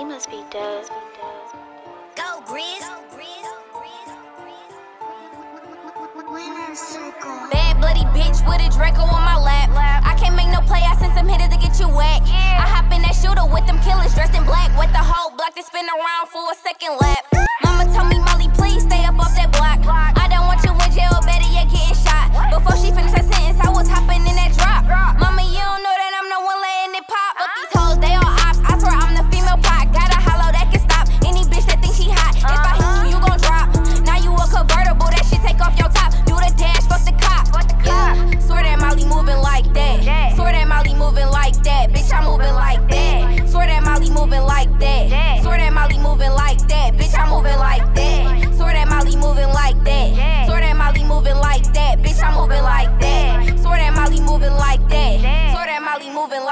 He must be dead. Go, Grizz. Bad bloody bitch with a Draco on my lap. I can't make no play. I send some hitters to get you whack. I hop in that shooter with them killers dressed in black. With the whole block to spin around for a second lap.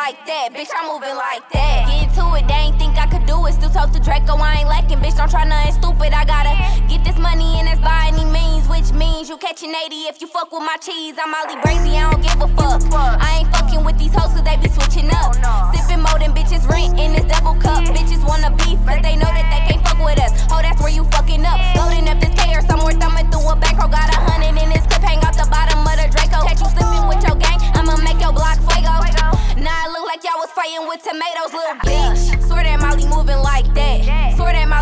like that, bitch, I'm moving like that. Get to it, they ain't think I could do it. Still talk to Draco, I ain't lacking, bitch, don't try nothing stupid. I gotta get this money and that's by any means, which means you catching 80 if you fuck with my cheese. I'm Molly Brazy, I don't give a fuck. with tomatoes, little bitch. Swear that Molly moving like that. Swear that Molly